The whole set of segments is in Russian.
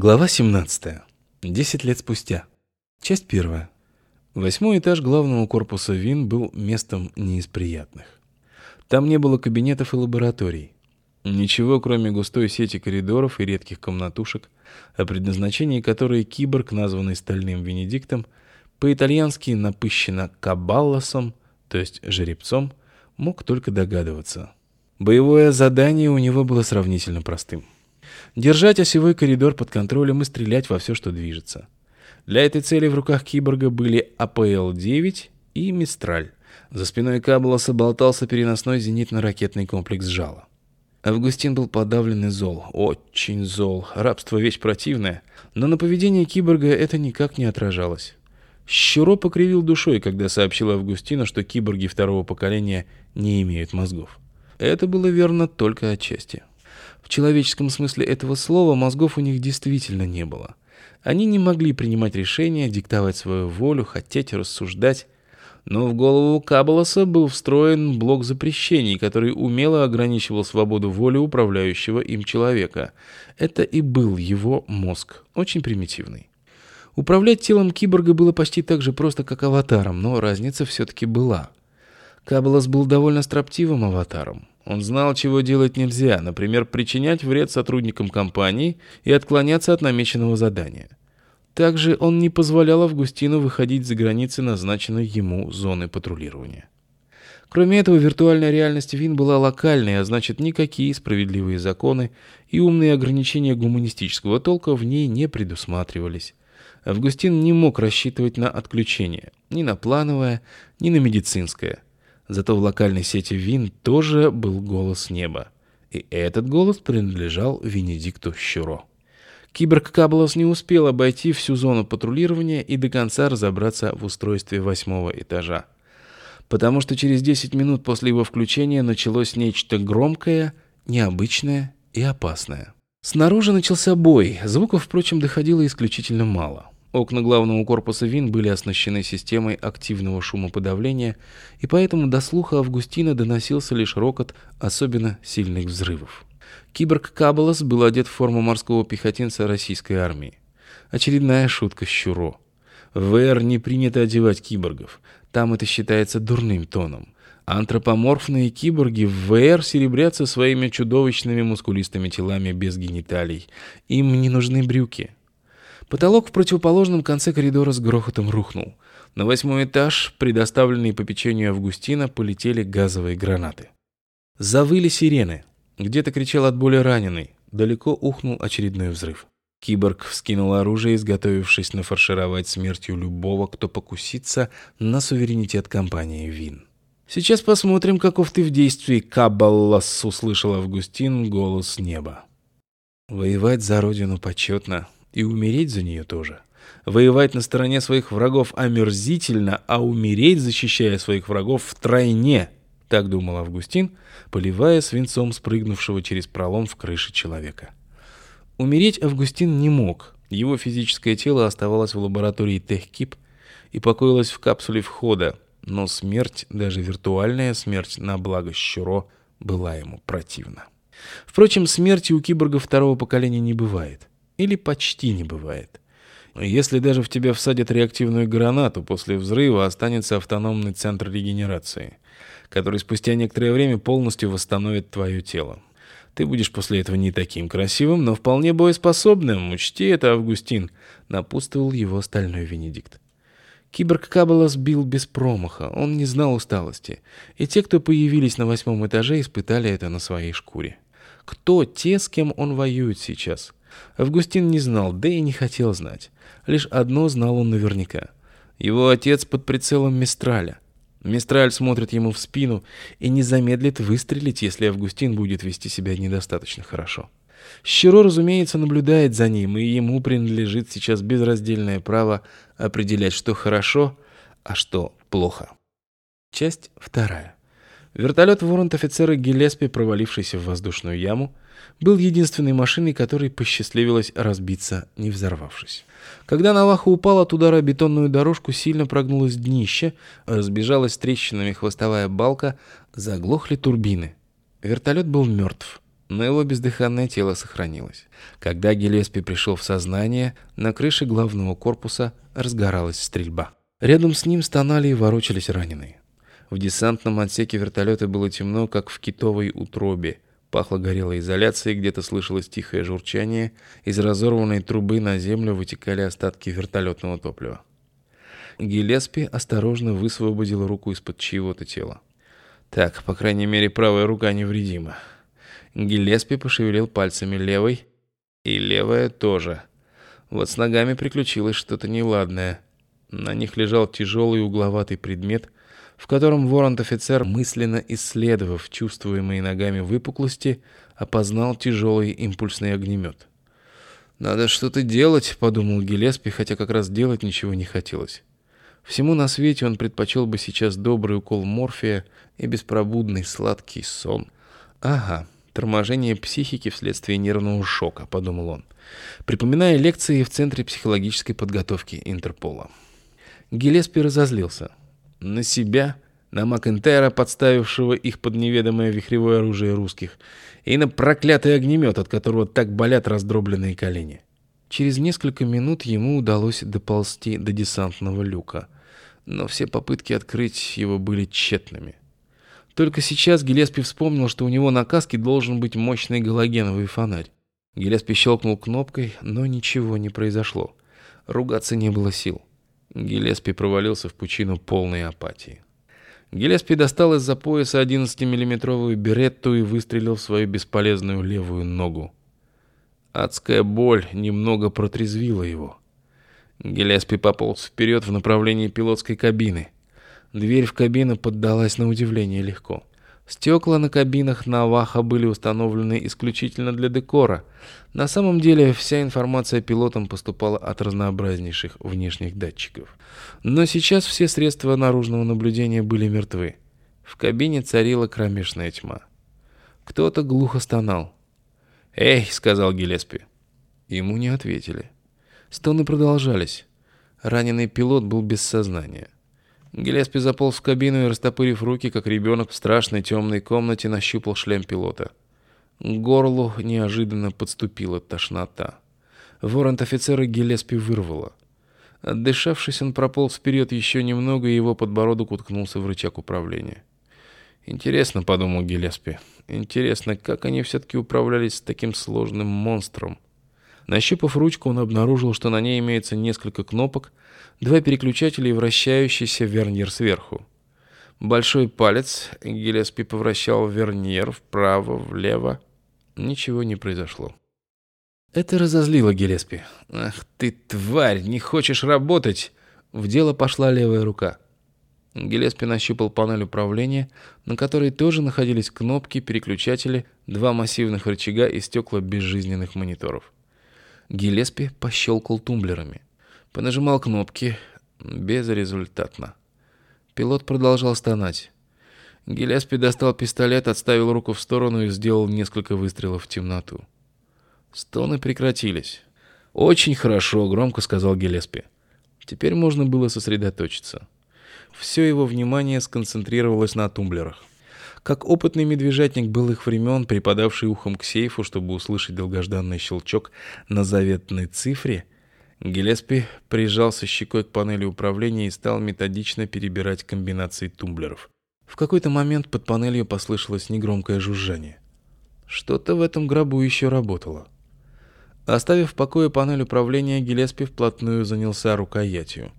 Глава 17. Десять лет спустя. Часть первая. Восьмой этаж главного корпуса ВИН был местом не из приятных. Там не было кабинетов и лабораторий. Ничего, кроме густой сети коридоров и редких комнатушек, о предназначении которой киборг, названный Стальным Венедиктом, по-итальянски напыщенно «кабаллосом», то есть «жеребцом», мог только догадываться. Боевое задание у него было сравнительно простым — держать осевой коридор под контролем и стрелять во все, что движется. Для этой цели в руках киборга были АПЛ-9 и Мистраль. За спиной Каблоса болтался переносной зенитно-ракетный комплекс «Жало». Августин был подавлен и зол, очень зол. Рабство — вещь противная, но на поведение киборга это никак не отражалось. Щуро покривил душой, когда сообщил Августину, что киборги второго поколения не имеют мозгов. Это было верно только отчасти. В человеческом смысле этого слова мозгов у них действительно не было. Они не могли принимать решения, диктовать свою волю, хотеть рассуждать. Но в голову Кабаласа был встроен блок запрещений, который умело ограничивал свободу воли управляющего им человека. Это и был его мозг, очень примитивный. Управлять телом киборга было почти так же просто, как аватаром, но разница все-таки была. Кабалас был довольно строптивым аватаром. Он знал, чего делать нельзя, например, причинять вред сотрудникам компании и отклоняться от намеченного задания. Также он не позволял Августину выходить за границы назначенной ему зоны патрулирования. Кроме этого, виртуальная реальность ВИН была локальной, а значит, никакие справедливые законы и умные ограничения гуманистического толка в ней не предусматривались. Августин не мог рассчитывать на отключение, ни на плановое, ни на медицинское – Зато в локальной сети ВИН тоже был голос неба. И этот голос принадлежал Венедикту Щуро. Киборг Каблос не успел обойти всю зону патрулирования и до конца разобраться в устройстве восьмого этажа. Потому что через 10 минут после его включения началось нечто громкое, необычное и опасное. Снаружи начался бой, звуков, впрочем, доходило исключительно мало. Окна главного корпуса ВИН были оснащены системой активного шумоподавления, и поэтому до слуха Августина доносился лишь рокот особенно сильных взрывов. Киборг Кабалас был одет в форму морского пехотинца российской армии. Очередная шутка Щуро. В ВР не принято одевать киборгов. Там это считается дурным тоном. Антропоморфные киборги в ВР серебрятся своими чудовищными мускулистыми телами без гениталий. Им не нужны брюки. Потолок в противоположном конце коридора с грохотом рухнул. На восьмой этаж, предоставленный по печенью Августина, полетели газовые гранаты. Завыли сирены. Где-то кричал от боли раненый. Далеко ухнул очередной взрыв. Киборг вскинул оружие, изготовившись нафаршировать смертью любого, кто покусится на суверенитет компании ВИН. «Сейчас посмотрим, каков ты в действии, Кабаллас!» — услышал Августин голос неба. «Воевать за родину почетно, и умереть за нее тоже. Воевать на стороне своих врагов омерзительно, а умереть, защищая своих врагов, втройне. Так думал Августин, поливая свинцом спрыгнувшего через пролом в крыше человека. Умереть Августин не мог. Его физическое тело оставалось в лаборатории Техкип и покоилось в капсуле входа, но смерть, даже виртуальная смерть на благо Щуро, была ему противна. Впрочем, смерти у киборга второго поколения не бывает. Или почти не бывает. Если даже в тебя всадят реактивную гранату, после взрыва останется автономный центр регенерации, который спустя некоторое время полностью восстановит твое тело. Ты будешь после этого не таким красивым, но вполне боеспособным. Учти это, Августин, напутствовал его стальной Венедикт. Киборг Каббала сбил без промаха, он не знал усталости, и те, кто появились на восьмом этаже, испытали это на своей шкуре. Кто те, с кем он воюет сейчас? Августин не знал, да и не хотел знать. Лишь одно знал он наверняка. Его отец под прицелом Мистраля. Мистраль смотрит ему в спину и не замедлит выстрелить, если Августин будет вести себя недостаточно хорошо. Щиро, разумеется, наблюдает за ним, и ему принадлежит сейчас безраздельное право определять, что хорошо, а что плохо. Часть вторая. Вертолет воронт-офицера Гелеспи, провалившийся в воздушную яму, был единственной машиной, которой посчастливилось разбиться, не взорвавшись. Когда Наваха упала от удара бетонную дорожку, сильно прогнулось днище, разбежалась трещинами хвостовая балка, заглохли турбины. Вертолет был мертв. но его бездыханное тело сохранилось. Когда Гелеспи пришел в сознание, на крыше главного корпуса разгоралась стрельба. Рядом с ним стонали и ворочались раненые. В десантном отсеке вертолета было темно, как в китовой утробе. Пахло горелой изоляцией, где-то слышалось тихое журчание. Из разорванной трубы на землю вытекали остатки вертолетного топлива. Гелеспи осторожно высвободил руку из-под чьего-то тела. Так, по крайней мере, правая рука невредима. Гелеспи пошевелил пальцами левой, и левая тоже. Вот с ногами приключилось что-то неладное. На них лежал тяжелый угловатый предмет, в котором воронт-офицер, мысленно исследовав чувствуемые ногами выпуклости, опознал тяжелый импульсный огнемет. «Надо что-то делать», — подумал Гелеспи, хотя как раз делать ничего не хотелось. Всему на свете он предпочел бы сейчас добрый укол морфия и беспробудный сладкий сон. Ага, торможение психики вследствие нервного шока, подумал он, припоминая лекции в Центре психологической подготовки Интерпола. Гелеспи разозлился. На себя, на Макентайра, подставившего их под неведомое вихревое оружие русских, и на проклятый огнемет, от которого так болят раздробленные колени. Через несколько минут ему удалось доползти до десантного люка — но все попытки открыть его были тщетными. Только сейчас Гелеспи вспомнил, что у него на каске должен быть мощный галогеновый фонарь. Гелеспи щелкнул кнопкой, но ничего не произошло. Ругаться не было сил. Гелеспи провалился в пучину полной апатии. Гелеспи достал из-за пояса 11-миллиметровую беретту и выстрелил в свою бесполезную левую ногу. Адская боль немного протрезвила его. Гелеспи пополз вперед в направлении пилотской кабины. Дверь в кабину поддалась на удивление легко. Стекла на кабинах Наваха были установлены исключительно для декора. На самом деле вся информация пилотам поступала от разнообразнейших внешних датчиков. Но сейчас все средства наружного наблюдения были мертвы. В кабине царила кромешная тьма. Кто-то глухо стонал. «Эй!» — сказал Гелеспи. Ему не ответили. Стоны продолжались. Раненый пилот был без сознания. Гелеспи заполз в кабину и, растопырив руки, как ребенок в страшной темной комнате, нащупал шлем пилота. К горлу неожиданно подступила тошнота. Воронт-офицера Гелеспи вырвало. Отдышавшись, он прополз вперед еще немного, и его подбородок уткнулся в рычаг управления. «Интересно», — подумал Гелеспи, — «интересно, как они все-таки управлялись с таким сложным монстром?» Нащупав ручку, он обнаружил, что на ней имеется несколько кнопок, два переключателя и вращающийся вернир сверху. Большой палец Гелеспи повращал вернир вправо, влево. Ничего не произошло. Это разозлило Гелеспи. «Ах ты, тварь, не хочешь работать!» В дело пошла левая рука. Гелеспи нащупал панель управления, на которой тоже находились кнопки, переключатели, два массивных рычага и стекла безжизненных мониторов. Гелеспи пощелкал тумблерами. Понажимал кнопки. Безрезультатно. Пилот продолжал стонать. Гелеспи достал пистолет, отставил руку в сторону и сделал несколько выстрелов в темноту. Стоны прекратились. «Очень хорошо», — громко сказал Гелеспи. Теперь можно было сосредоточиться. Все его внимание сконцентрировалось на тумблерах. Как опытный медвежатник былых времен, припадавший ухом к сейфу, чтобы услышать долгожданный щелчок на заветной цифре, Гелеспи прижался щекой к панели управления и стал методично перебирать комбинации тумблеров. В какой-то момент под панелью послышалось негромкое жужжание. Что-то в этом гробу еще работало. Оставив в покое панель управления, Гелеспи вплотную занялся рукоятью.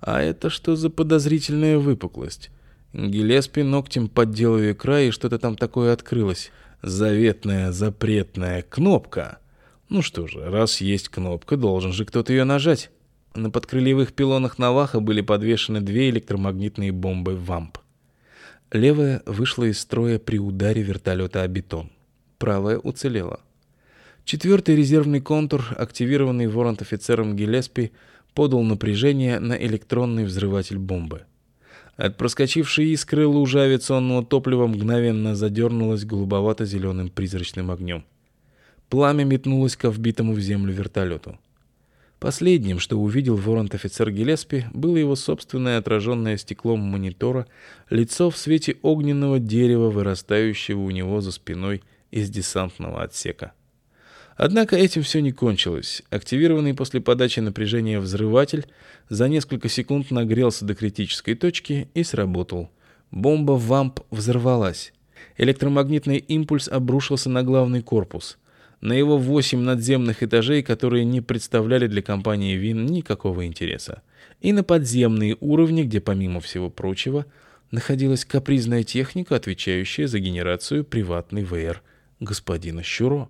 А это что за подозрительная выпуклость? Гелеспи ногтем поддел ее край, и что-то там такое открылось. Заветная запретная кнопка. Ну что же, раз есть кнопка, должен же кто-то ее нажать. На подкрыльевых пилонах Наваха были подвешены две электромагнитные бомбы «Вамп». Левая вышла из строя при ударе вертолета о бетон. Правая уцелела. Четвертый резервный контур, активированный воронт-офицером Гелеспи, подал напряжение на электронный взрыватель бомбы. От проскочившей искры лужа авиационного топлива мгновенно задернулась голубовато-зеленым призрачным огнем. Пламя метнулось к вбитому в землю вертолету. Последним, что увидел воронт-офицер Гелеспи, было его собственное отраженное стеклом монитора лицо в свете огненного дерева, вырастающего у него за спиной из десантного отсека. Однако этим все не кончилось. Активированный после подачи напряжения взрыватель за несколько секунд нагрелся до критической точки и сработал. Бомба «Вамп» взорвалась. Электромагнитный импульс обрушился на главный корпус. На его восемь надземных этажей, которые не представляли для компании ВИН никакого интереса. И на подземные уровни, где, помимо всего прочего, находилась капризная техника, отвечающая за генерацию приватной ВР господина Щуро.